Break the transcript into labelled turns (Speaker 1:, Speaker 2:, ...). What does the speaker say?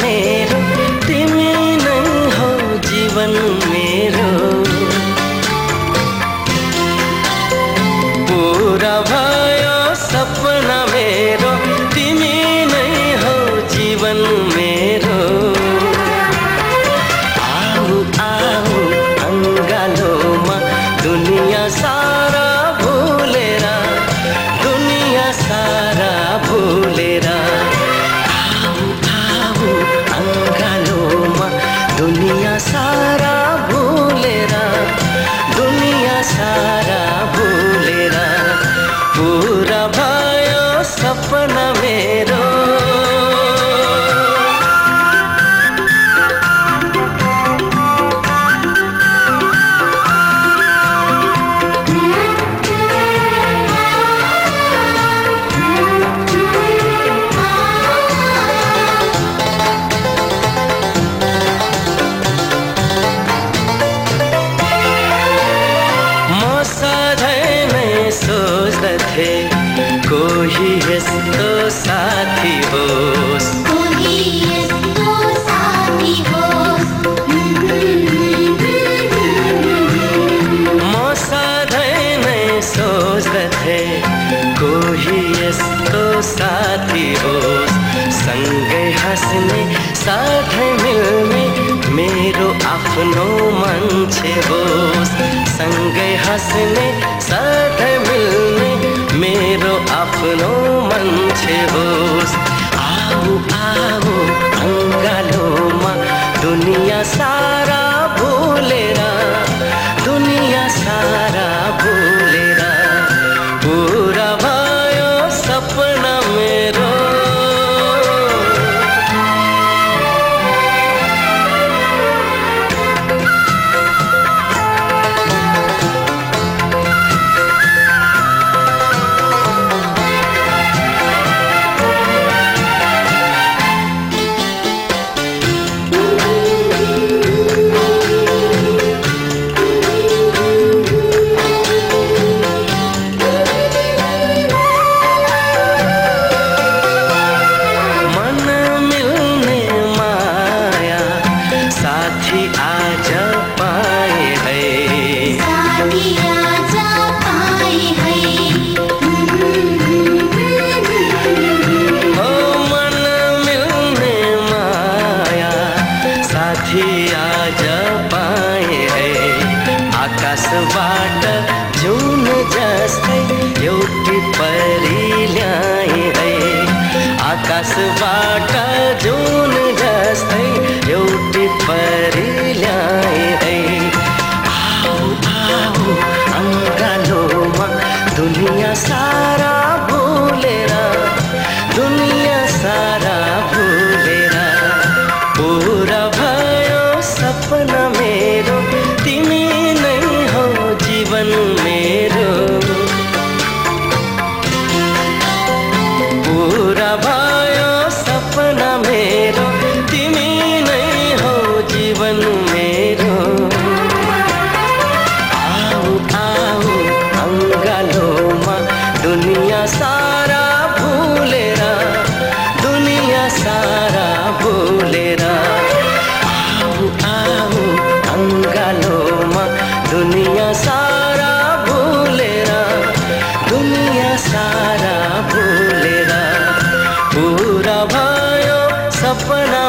Speaker 1: मेरो तिमी नै हो जीवन मेरो। पूरा भयो
Speaker 2: सपना मेरो। सपना मेरो। यस्तो साथी होस्।
Speaker 1: म सधैँ नै सोच्दथे कोही यस्तो साथी होस्। सँगै हाँस्ने साथै मिल्ने मेरो आफ्नो मान्छे होस्। सँगै हाँस्ने साथै मिल्ने मेरो आफ्नो tables आकाशबाट जुन जस्तै एउटी परी ल्याए है। आकाशबाट जुन जस्तै एउटी परी ल्याए है। आऊ अङ्गालोमा दुनियाँ सारा भुलेर दुनियाँ सारा भुलेर पुरा भयो सपना मेरो जीवन भायो सप्पना